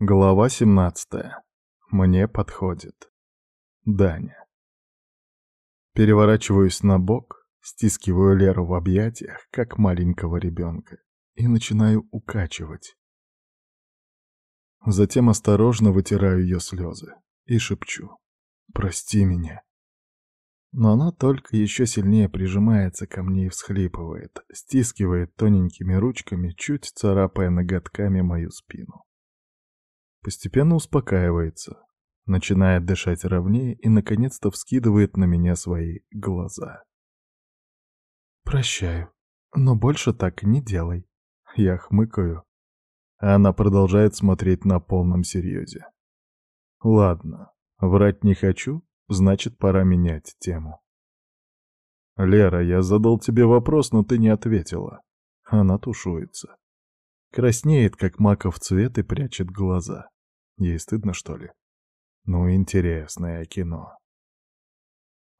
Глава 17. Мне подходит. Даня. Переворачиваюсь на бок, стискиваю Леру в объятиях, как маленького ребенка, и начинаю укачивать. Затем осторожно вытираю ее слезы и шепчу «Прости меня». Но она только еще сильнее прижимается ко мне и всхлипывает, стискивает тоненькими ручками, чуть царапая ноготками мою спину. Постепенно успокаивается, начинает дышать ровнее и, наконец-то, вскидывает на меня свои глаза. «Прощаю, но больше так не делай». Я хмыкаю, она продолжает смотреть на полном серьезе. «Ладно, врать не хочу, значит, пора менять тему». «Лера, я задал тебе вопрос, но ты не ответила». Она тушуется. Краснеет, как маков цвет, и прячет глаза. Ей стыдно, что ли? Ну, интересное кино.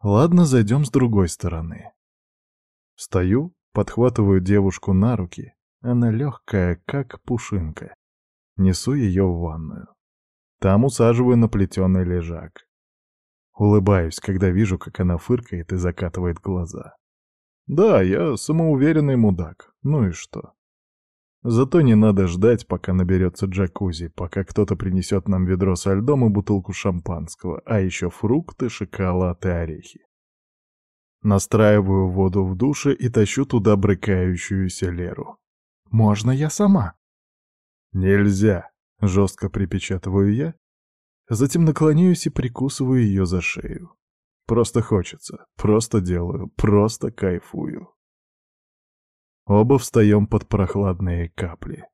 Ладно, зайдем с другой стороны. Встаю, подхватываю девушку на руки. Она легкая, как пушинка. Несу ее в ванную. Там усаживаю на плетеный лежак. Улыбаюсь, когда вижу, как она фыркает и закатывает глаза. Да, я самоуверенный мудак. Ну и что? Зато не надо ждать, пока наберется джакузи, пока кто-то принесет нам ведро со льдом и бутылку шампанского, а еще фрукты, шоколад и орехи. Настраиваю воду в душе и тащу туда брыкающуюся Леру. «Можно я сама?» «Нельзя», — жестко припечатываю я, затем наклоняюсь и прикусываю ее за шею. Просто хочется, просто делаю, просто кайфую. Оба встаем под прохладные капли.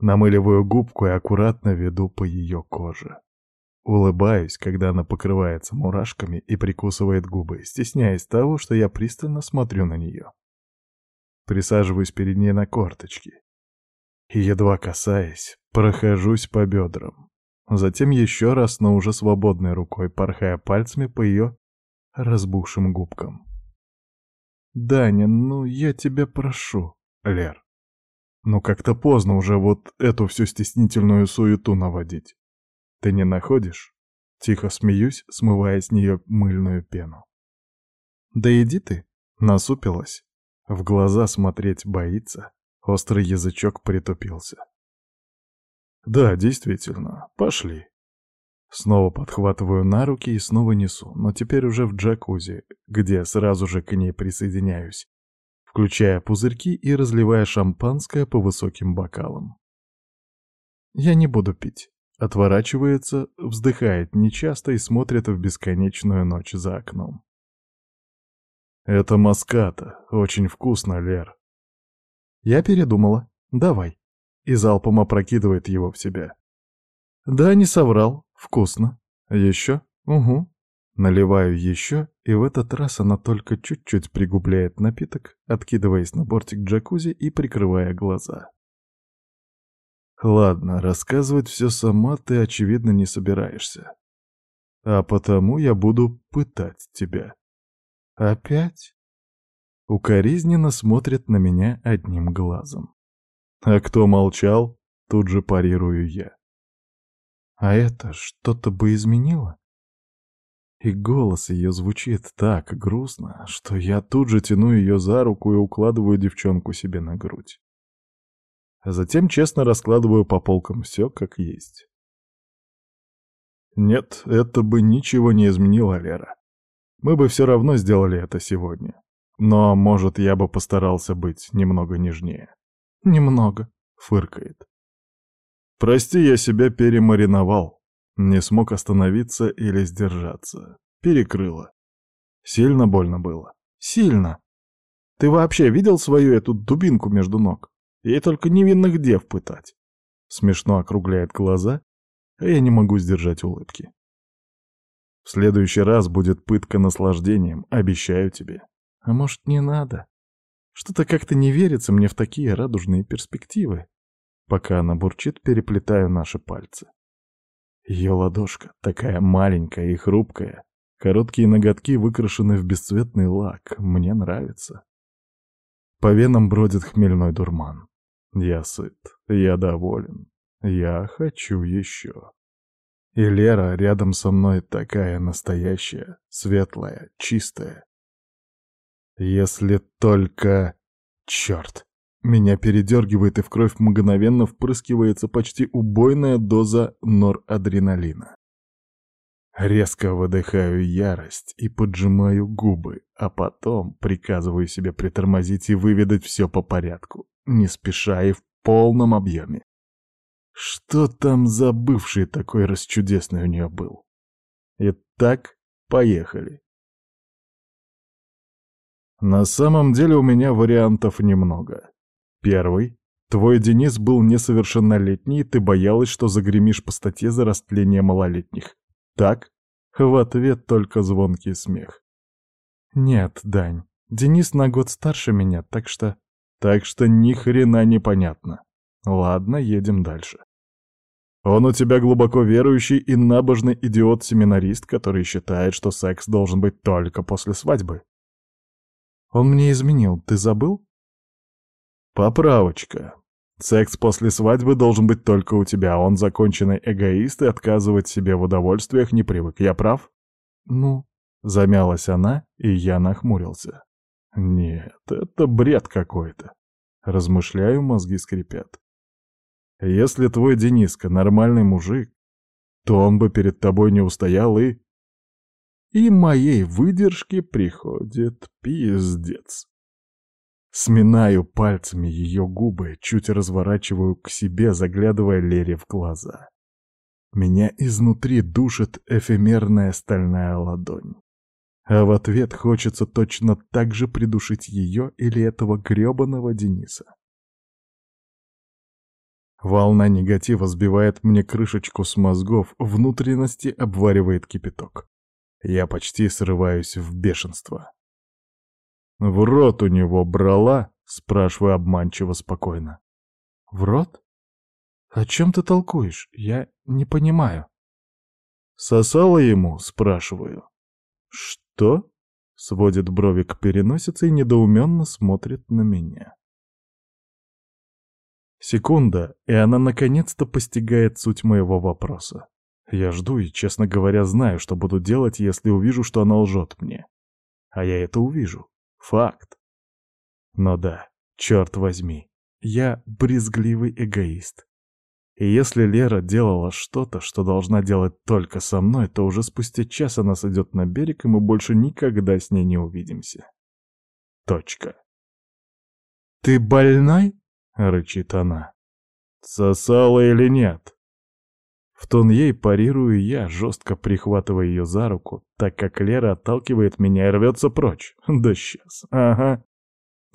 Намыливаю губку и аккуратно веду по ее коже. Улыбаюсь, когда она покрывается мурашками и прикусывает губы, стесняясь того, что я пристально смотрю на нее. Присаживаюсь перед ней на корточки. И, едва касаясь, прохожусь по бедрам. Затем еще раз, но уже свободной рукой, порхая пальцами по ее разбухшим губкам. «Даня, ну я тебя прошу, Лер. Ну как-то поздно уже вот эту всю стеснительную суету наводить. Ты не находишь?» Тихо смеюсь, смывая с нее мыльную пену. «Да иди ты!» — насупилась. В глаза смотреть боится. Острый язычок притупился. «Да, действительно, пошли». Снова подхватываю на руки и снова несу, но теперь уже в джакузи, где сразу же к ней присоединяюсь, включая пузырьки и разливая шампанское по высоким бокалам. «Я не буду пить», — отворачивается, вздыхает нечасто и смотрит в бесконечную ночь за окном. «Это маската, очень вкусно, Лер». Я передумала. Давай. И залпом опрокидывает его в себя. Да, не соврал. Вкусно. Еще? Угу. Наливаю еще, и в этот раз она только чуть-чуть пригубляет напиток, откидываясь на бортик джакузи и прикрывая глаза. Ладно, рассказывать все сама ты, очевидно, не собираешься. А потому я буду пытать тебя. Опять? Укоризненно смотрит на меня одним глазом. А кто молчал, тут же парирую я. А это что-то бы изменило? И голос ее звучит так грустно, что я тут же тяну ее за руку и укладываю девчонку себе на грудь. А затем честно раскладываю по полкам все как есть. Нет, это бы ничего не изменило, Лера. Мы бы все равно сделали это сегодня. Но, может, я бы постарался быть немного нежнее. Немного, фыркает. Прости, я себя перемариновал. Не смог остановиться или сдержаться. Перекрыло. Сильно больно было. Сильно. Ты вообще видел свою эту дубинку между ног? Ей только невинных дев пытать. Смешно округляет глаза, а я не могу сдержать улыбки. В следующий раз будет пытка наслаждением, обещаю тебе. А может, не надо? Что-то как-то не верится мне в такие радужные перспективы. Пока она бурчит, переплетаю наши пальцы. Ее ладошка такая маленькая и хрупкая. Короткие ноготки выкрашены в бесцветный лак. Мне нравится. По венам бродит хмельной дурман. Я сыт, я доволен. Я хочу еще. И Лера рядом со мной такая настоящая, светлая, чистая. Если только... Черт! Меня передергивает, и в кровь мгновенно впрыскивается почти убойная доза норадреналина. Резко выдыхаю ярость и поджимаю губы, а потом приказываю себе притормозить и выведать все по порядку, не спеша и в полном объеме. Что там за бывший такой расчудесный у нее был? Итак, поехали. На самом деле у меня вариантов немного. Первый. Твой Денис был несовершеннолетний, и ты боялась, что загремишь по статье за растление малолетних. Так? В ответ только звонкий смех. Нет, Дань, Денис на год старше меня, так что... Так что ни хрена непонятно. Ладно, едем дальше. Он у тебя глубоко верующий и набожный идиот-семинарист, который считает, что секс должен быть только после свадьбы. Он мне изменил, ты забыл? Поправочка. Секс после свадьбы должен быть только у тебя, он законченный эгоист и отказывать себе в удовольствиях не привык. Я прав? Ну, замялась она, и я нахмурился. Нет, это бред какой-то. Размышляю, мозги скрипят. Если твой Дениска нормальный мужик, то он бы перед тобой не устоял и... И моей выдержке приходит пиздец. Сминаю пальцами ее губы, чуть разворачиваю к себе, заглядывая Лере в глаза. Меня изнутри душит эфемерная стальная ладонь. А в ответ хочется точно так же придушить ее или этого грёбаного Дениса. Волна негатива сбивает мне крышечку с мозгов, внутренности обваривает кипяток. Я почти срываюсь в бешенство. «В рот у него брала?» — спрашиваю обманчиво спокойно. «В рот? О чем ты толкуешь? Я не понимаю». «Сосала ему?» — спрашиваю. «Что?» — сводит брови к переносице и недоуменно смотрит на меня. Секунда, и она наконец-то постигает суть моего вопроса. Я жду и, честно говоря, знаю, что буду делать, если увижу, что она лжет мне. А я это увижу. Факт. Но да, черт возьми, я брезгливый эгоист. И если Лера делала что-то, что должна делать только со мной, то уже спустя час она сойдет на берег, и мы больше никогда с ней не увидимся. Точка. «Ты больной?» — рычит она. «Сосала или нет?» В тон ей парирую я, жестко прихватывая ее за руку, так как Лера отталкивает меня и рвется прочь. Да сейчас, ага.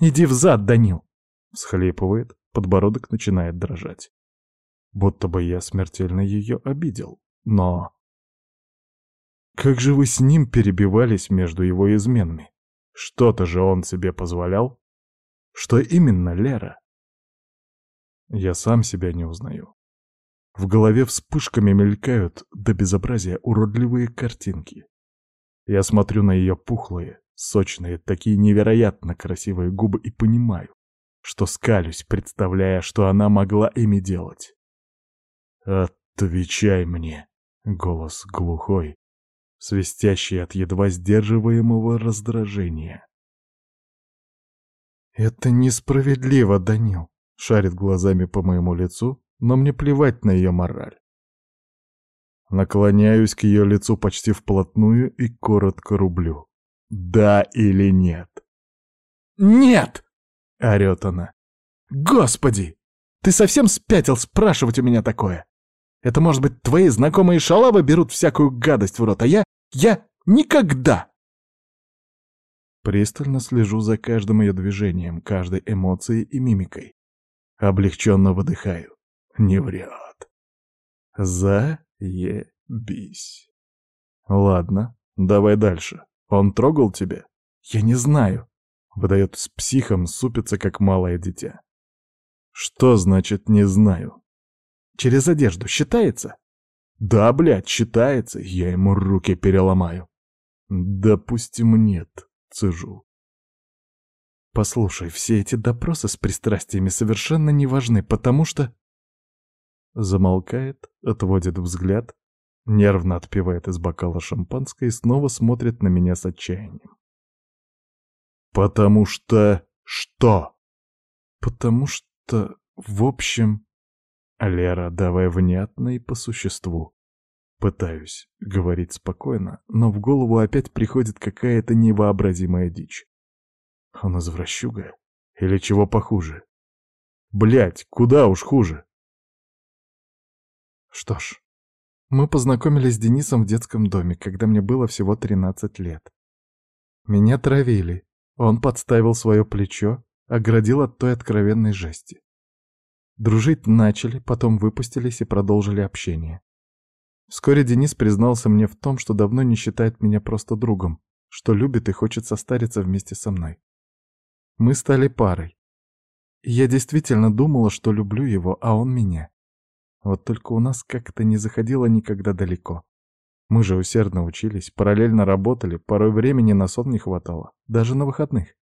«Иди взад, Данил!» — всхлипывает, подбородок начинает дрожать. Будто бы я смертельно ее обидел. Но... Как же вы с ним перебивались между его изменами? Что-то же он себе позволял? Что именно, Лера? Я сам себя не узнаю. В голове вспышками мелькают до безобразия уродливые картинки. Я смотрю на ее пухлые, сочные, такие невероятно красивые губы и понимаю, что скалюсь, представляя, что она могла ими делать. «Отвечай мне!» — голос глухой, свистящий от едва сдерживаемого раздражения. «Это несправедливо, Данил!» шарит глазами по моему лицу, но мне плевать на ее мораль. Наклоняюсь к ее лицу почти вплотную и коротко рублю. Да или нет? «Нет!» — орёт она. «Господи! Ты совсем спятил спрашивать у меня такое? Это, может быть, твои знакомые шалавы берут всякую гадость в рот, а я... я никогда!» Пристально слежу за каждым ее движением, каждой эмоцией и мимикой. Облегченно выдыхаю. Не врет. Заебись. Ладно, давай дальше. Он трогал тебя? Я не знаю. Выдает с психом, супится, как малое дитя. Что значит «не знаю»? Через одежду считается? Да, блядь, считается. Я ему руки переломаю. Допустим, нет, цежу. Послушай, все эти допросы с пристрастиями совершенно не важны, потому что... замолкает, отводит взгляд, нервно отпивает из бокала шампанское и снова смотрит на меня с отчаянием. «Потому что... что?» «Потому что... в общем...» «Лера, давай внятно и по существу». Пытаюсь говорить спокойно, но в голову опять приходит какая-то невообразимая дичь. Он извращуга? Или чего похуже? Блять, куда уж хуже? Что ж, мы познакомились с Денисом в детском доме, когда мне было всего 13 лет. Меня травили, он подставил свое плечо, оградил от той откровенной жести. Дружить начали, потом выпустились и продолжили общение. Вскоре Денис признался мне в том, что давно не считает меня просто другом, что любит и хочет состариться вместе со мной. Мы стали парой. я действительно думала, что люблю его, а он меня. Вот только у нас как-то не заходило никогда далеко. Мы же усердно учились, параллельно работали, порой времени на сон не хватало, даже на выходных.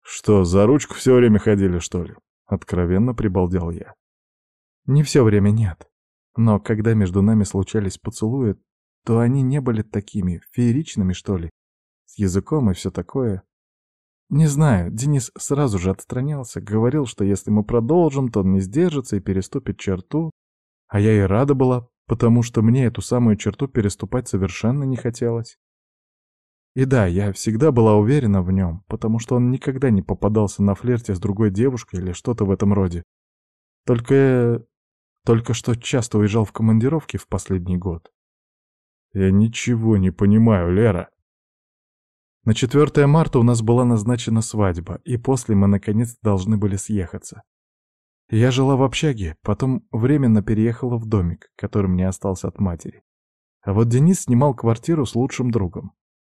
«Что, за ручку все время ходили, что ли?» — откровенно прибалдел я. «Не все время нет. Но когда между нами случались поцелуи, то они не были такими, фееричными, что ли, с языком и все такое. Не знаю, Денис сразу же отстранялся, говорил, что если мы продолжим, то он не сдержится и переступит черту. А я и рада была, потому что мне эту самую черту переступать совершенно не хотелось. И да, я всегда была уверена в нем, потому что он никогда не попадался на флирте с другой девушкой или что-то в этом роде. Только только что часто уезжал в командировки в последний год. Я ничего не понимаю, Лера. На 4 марта у нас была назначена свадьба, и после мы наконец должны были съехаться. Я жила в общаге, потом временно переехала в домик, который мне остался от матери. А вот Денис снимал квартиру с лучшим другом.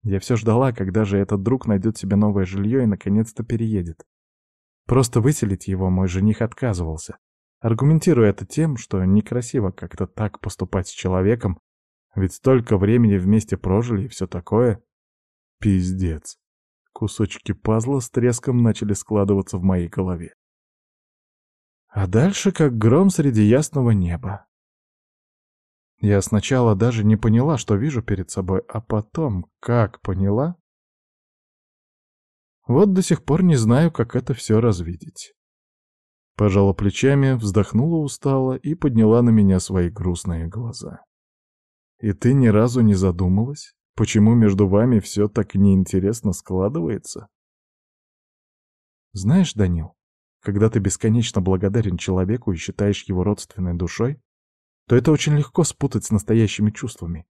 Я все ждала, когда же этот друг найдет себе новое жилье и наконец-то переедет. Просто выселить его мой жених отказывался, аргументируя это тем, что некрасиво как-то так поступать с человеком, ведь столько времени вместе прожили и все такое. Пиздец. Кусочки пазла с треском начали складываться в моей голове. А дальше как гром среди ясного неба. Я сначала даже не поняла, что вижу перед собой, а потом, как поняла? Вот до сих пор не знаю, как это все развидеть. Пожала плечами, вздохнула устало и подняла на меня свои грустные глаза. «И ты ни разу не задумалась, почему между вами все так неинтересно складывается?» «Знаешь, Данил, когда ты бесконечно благодарен человеку и считаешь его родственной душой, то это очень легко спутать с настоящими чувствами.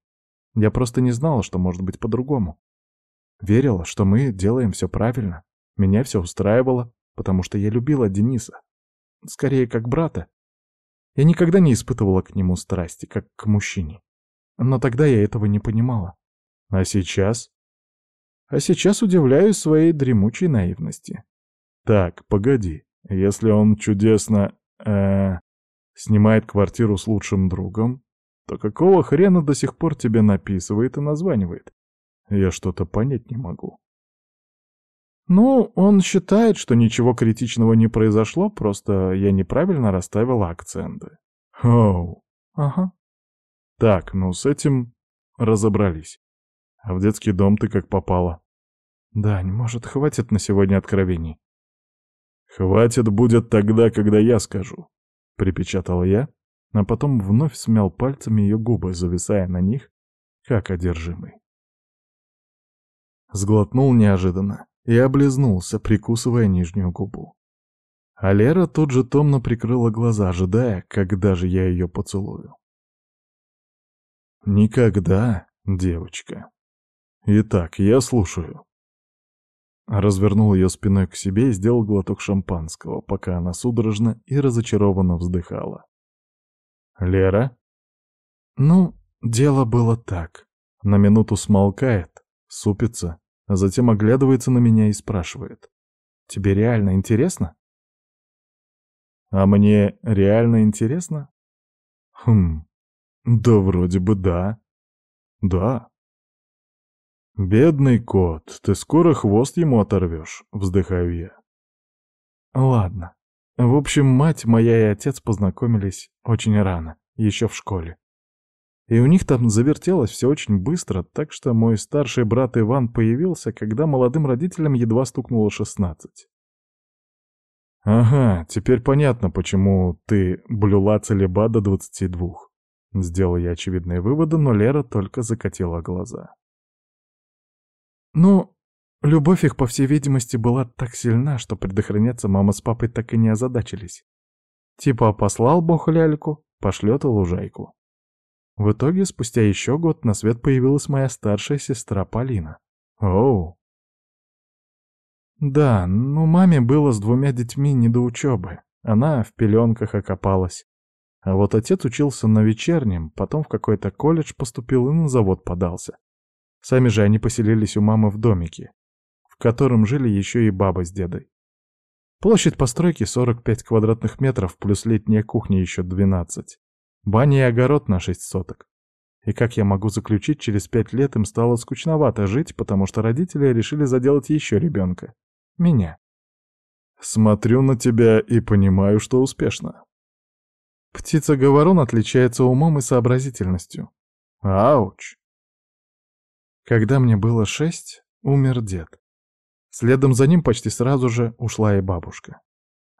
Я просто не знала, что может быть по-другому. Верила, что мы делаем все правильно. Меня все устраивало, потому что я любила Дениса, скорее как брата. Я никогда не испытывала к нему страсти, как к мужчине. Но тогда я этого не понимала. А сейчас? А сейчас удивляюсь своей дремучей наивности. Так, погоди. Если он чудесно... Э, снимает квартиру с лучшим другом, то какого хрена до сих пор тебе написывает и названивает? Я что-то понять не могу. Ну, он считает, что ничего критичного не произошло, просто я неправильно расставила акценты. Оу, ага. Так, ну с этим разобрались. А в детский дом ты как попала? Дань, может, хватит на сегодня откровений? Хватит будет тогда, когда я скажу, припечатал я, а потом вновь смял пальцами ее губы, зависая на них, как одержимый. Сглотнул неожиданно и облизнулся, прикусывая нижнюю губу. А Лера тут же томно прикрыла глаза, ожидая, когда же я ее поцелую. «Никогда, девочка. Итак, я слушаю». Развернул ее спиной к себе и сделал глоток шампанского, пока она судорожно и разочарованно вздыхала. «Лера?» «Ну, дело было так. На минуту смолкает, супится, а затем оглядывается на меня и спрашивает. «Тебе реально интересно?» «А мне реально интересно?» «Хм, да вроде бы да. Да». «Бедный кот, ты скоро хвост ему оторвешь», — вздыхаю я. «Ладно, В общем, мать моя и отец познакомились очень рано, еще в школе. И у них там завертелось все очень быстро, так что мой старший брат Иван появился, когда молодым родителям едва стукнуло шестнадцать. «Ага, теперь понятно, почему ты блюла целеба до двадцати двух». Сделал я очевидные выводы, но Лера только закатила глаза. «Ну, любовь их, по всей видимости, была так сильна, что предохраняться мама с папой так и не озадачились. Типа послал бог ляльку, пошлет и лужайку. В итоге, спустя еще год на свет появилась моя старшая сестра Полина. Оу. Да, ну маме было с двумя детьми не до учебы. Она в пеленках окопалась. А вот отец учился на вечернем, потом в какой-то колледж поступил и на завод подался. Сами же они поселились у мамы в домике, в котором жили еще и баба с дедой. Площадь постройки 45 квадратных метров, плюс летняя кухня еще 12. Баня и огород на шесть соток. И как я могу заключить, через пять лет им стало скучновато жить, потому что родители решили заделать еще ребенка. Меня. Смотрю на тебя и понимаю, что успешно. Птица-говорун отличается умом и сообразительностью. Ауч. Когда мне было шесть, умер дед. Следом за ним почти сразу же ушла и бабушка.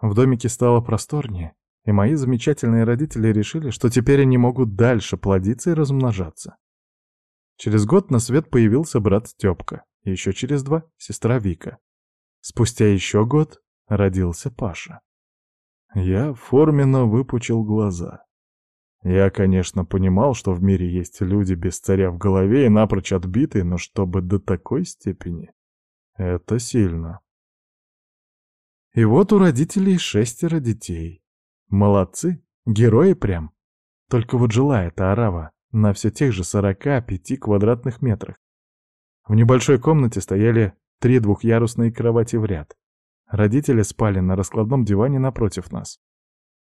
В домике стало просторнее, и мои замечательные родители решили, что теперь они могут дальше плодиться и размножаться. Через год на свет появился брат Степка, еще через два — сестра Вика. Спустя еще год родился Паша. Я форменно выпучил глаза. Я, конечно, понимал, что в мире есть люди без царя в голове и напрочь отбитые, но чтобы до такой степени — это сильно. И вот у родителей шестеро детей. Молодцы, герои прям. Только вот жила эта арава на все тех же 45 квадратных метрах. В небольшой комнате стояли три двухъярусные кровати в ряд. Родители спали на раскладном диване напротив нас.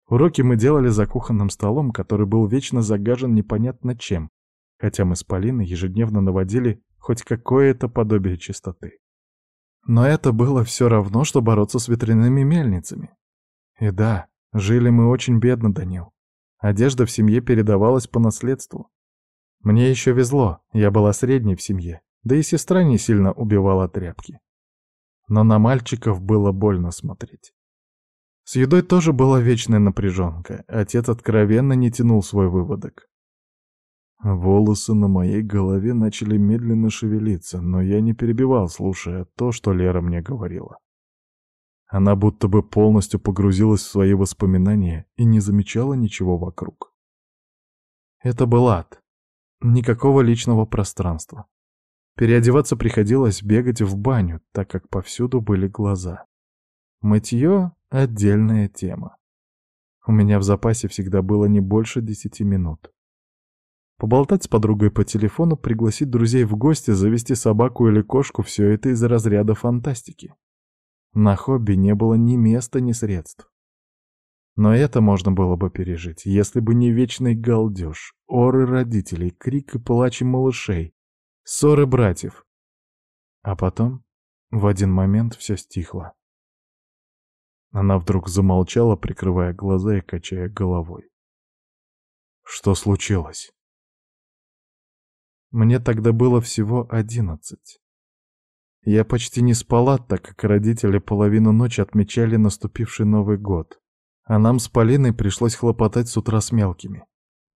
Уроки мы делали за кухонным столом, который был вечно загажен непонятно чем, хотя мы с Полиной ежедневно наводили хоть какое-то подобие чистоты. Но это было все равно, что бороться с ветряными мельницами. И да, Жили мы очень бедно, Данил. Одежда в семье передавалась по наследству. Мне еще везло, я была средней в семье, да и сестра не сильно убивала тряпки. Но на мальчиков было больно смотреть. С едой тоже была вечная напряженка, отец откровенно не тянул свой выводок. Волосы на моей голове начали медленно шевелиться, но я не перебивал, слушая то, что Лера мне говорила. Она будто бы полностью погрузилась в свои воспоминания и не замечала ничего вокруг. Это был ад. Никакого личного пространства. Переодеваться приходилось бегать в баню, так как повсюду были глаза. Мытье — отдельная тема. У меня в запасе всегда было не больше десяти минут. Поболтать с подругой по телефону, пригласить друзей в гости, завести собаку или кошку — все это из разряда фантастики. На хобби не было ни места, ни средств. Но это можно было бы пережить, если бы не вечный галдеж, оры родителей, крик и плач малышей, ссоры братьев. А потом, в один момент, все стихло. Она вдруг замолчала, прикрывая глаза и качая головой. Что случилось? Мне тогда было всего одиннадцать. Я почти не спала, так как родители половину ночи отмечали наступивший Новый год. А нам с Полиной пришлось хлопотать с утра с мелкими.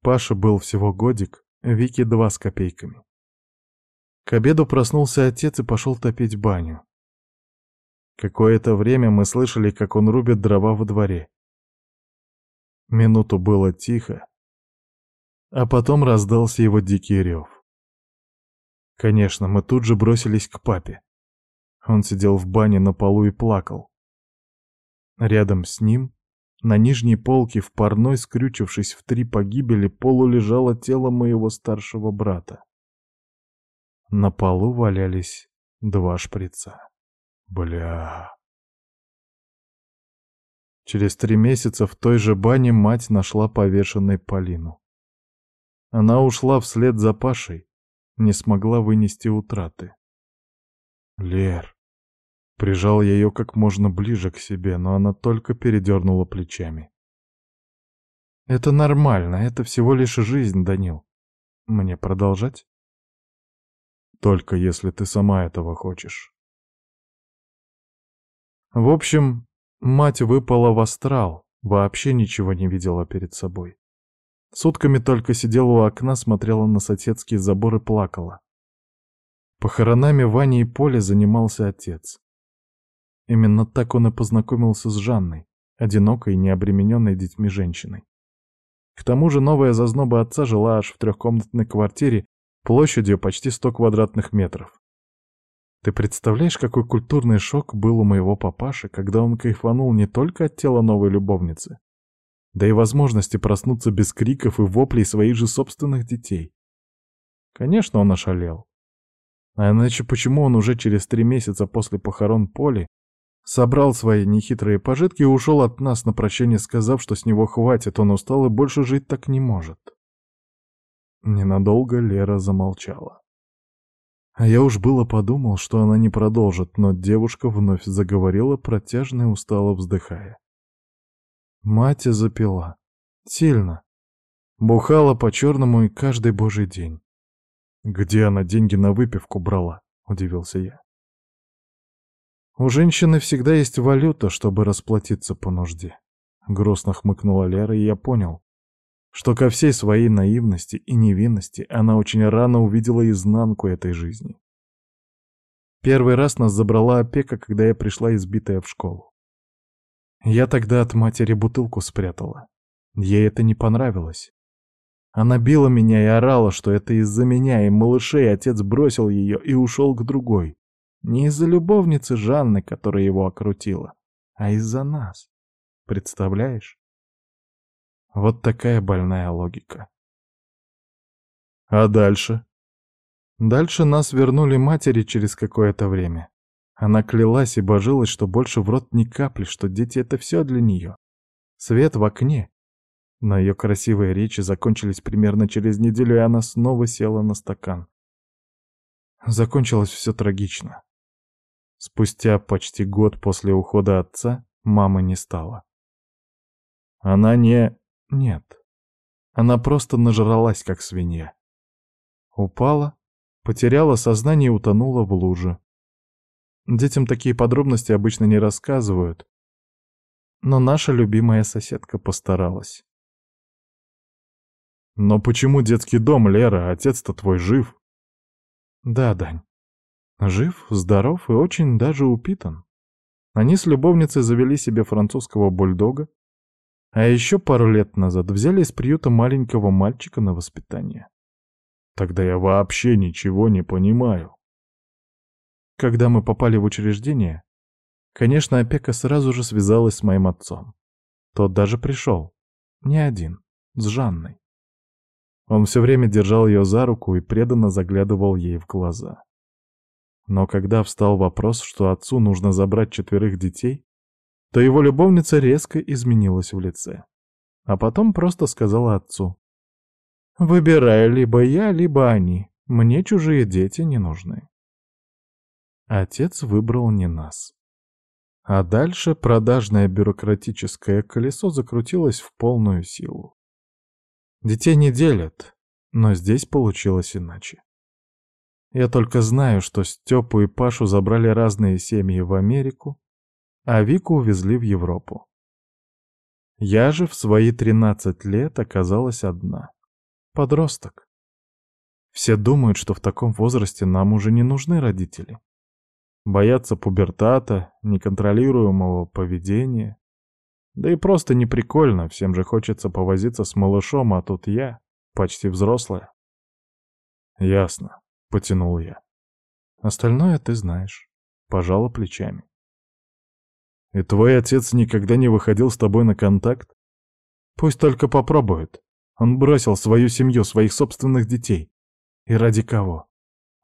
Паша был всего годик, Вики два с копейками. К обеду проснулся отец и пошел топить баню. Какое-то время мы слышали, как он рубит дрова во дворе. Минуту было тихо, а потом раздался его дикий рев. Конечно, мы тут же бросились к папе. Он сидел в бане на полу и плакал. Рядом с ним, на нижней полке в парной, скрючившись в три погибели, полу лежало тело моего старшего брата. На полу валялись два шприца. Бля. Через три месяца в той же бане мать нашла повешенной Полину. Она ушла вслед за Пашей, не смогла вынести утраты. Лер, Прижал ее как можно ближе к себе, но она только передернула плечами. «Это нормально, это всего лишь жизнь, Данил. Мне продолжать?» «Только если ты сама этого хочешь». В общем, мать выпала в астрал, вообще ничего не видела перед собой. Сутками только сидела у окна, смотрела на соседский забор и плакала. Похоронами Вани и Поли занимался отец. Именно так он и познакомился с Жанной, одинокой и необремененной детьми женщиной. К тому же новая зазноба отца жила аж в трехкомнатной квартире площадью почти 100 квадратных метров. Ты представляешь, какой культурный шок был у моего папаши, когда он кайфанул не только от тела новой любовницы, да и возможности проснуться без криков и воплей своих же собственных детей. Конечно, он ошалел. А иначе почему он уже через три месяца после похорон Поли собрал свои нехитрые пожитки и ушел от нас на прощение, сказав, что с него хватит, он устал и больше жить так не может? Ненадолго Лера замолчала. А я уж было подумал, что она не продолжит, но девушка вновь заговорила, протяжно и устало вздыхая. Мать запила. Сильно. Бухала по-черному и каждый божий день. «Где она деньги на выпивку брала?» — удивился я. «У женщины всегда есть валюта, чтобы расплатиться по нужде», — грустно хмыкнула Лера, и я понял, что ко всей своей наивности и невинности она очень рано увидела изнанку этой жизни. Первый раз нас забрала опека, когда я пришла избитая в школу. Я тогда от матери бутылку спрятала. Ей это не понравилось. Она била меня и орала, что это из-за меня и малышей отец бросил ее и ушел к другой. Не из-за любовницы Жанны, которая его окрутила, а из-за нас. Представляешь? Вот такая больная логика. А дальше? Дальше нас вернули матери через какое-то время. Она клялась и божилась, что больше в рот ни капли, что дети — это все для нее. Свет в окне. Но ее красивые речи закончились примерно через неделю, и она снова села на стакан. Закончилось все трагично. Спустя почти год после ухода отца мамы не стало. Она не... Нет. Она просто нажралась, как свинья. Упала, потеряла сознание и утонула в луже. Детям такие подробности обычно не рассказывают. Но наша любимая соседка постаралась. «Но почему детский дом, Лера? Отец-то твой жив?» «Да, Дань. Жив, здоров и очень даже упитан. Они с любовницей завели себе французского бульдога, а еще пару лет назад взяли из приюта маленького мальчика на воспитание. Тогда я вообще ничего не понимаю. Когда мы попали в учреждение, конечно, опека сразу же связалась с моим отцом. Тот даже пришел. Не один, с Жанной. Он все время держал ее за руку и преданно заглядывал ей в глаза. Но когда встал вопрос, что отцу нужно забрать четверых детей, то его любовница резко изменилась в лице. А потом просто сказала отцу. «Выбирай либо я, либо они. Мне чужие дети не нужны». Отец выбрал не нас. А дальше продажное бюрократическое колесо закрутилось в полную силу. Детей не делят, но здесь получилось иначе. Я только знаю, что Степу и Пашу забрали разные семьи в Америку, а Вику увезли в Европу. Я же в свои 13 лет оказалась одна. Подросток. Все думают, что в таком возрасте нам уже не нужны родители. Боятся пубертата, неконтролируемого поведения. Да и просто неприкольно, всем же хочется повозиться с малышом, а тут я, почти взрослая. Ясно, потянул я. Остальное ты знаешь. Пожала плечами. И твой отец никогда не выходил с тобой на контакт? Пусть только попробует. Он бросил свою семью, своих собственных детей. И ради кого?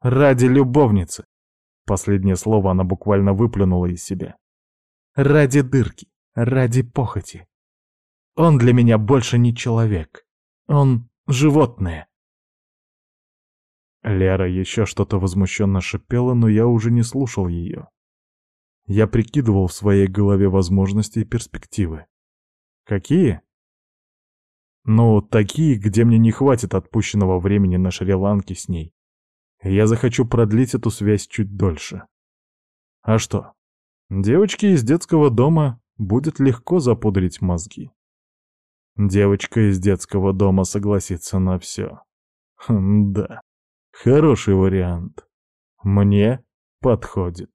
Ради любовницы. Последнее слово она буквально выплюнула из себя. Ради дырки, ради похоти. Он для меня больше не человек. Он животное. Лера еще что-то возмущенно шипела, но я уже не слушал ее. Я прикидывал в своей голове возможности и перспективы. Какие? Ну, такие, где мне не хватит отпущенного времени на Шри-Ланке с ней. Я захочу продлить эту связь чуть дольше. А что? Девочке из детского дома будет легко запудрить мозги. Девочка из детского дома согласится на все. Хм, да, хороший вариант. Мне подходит.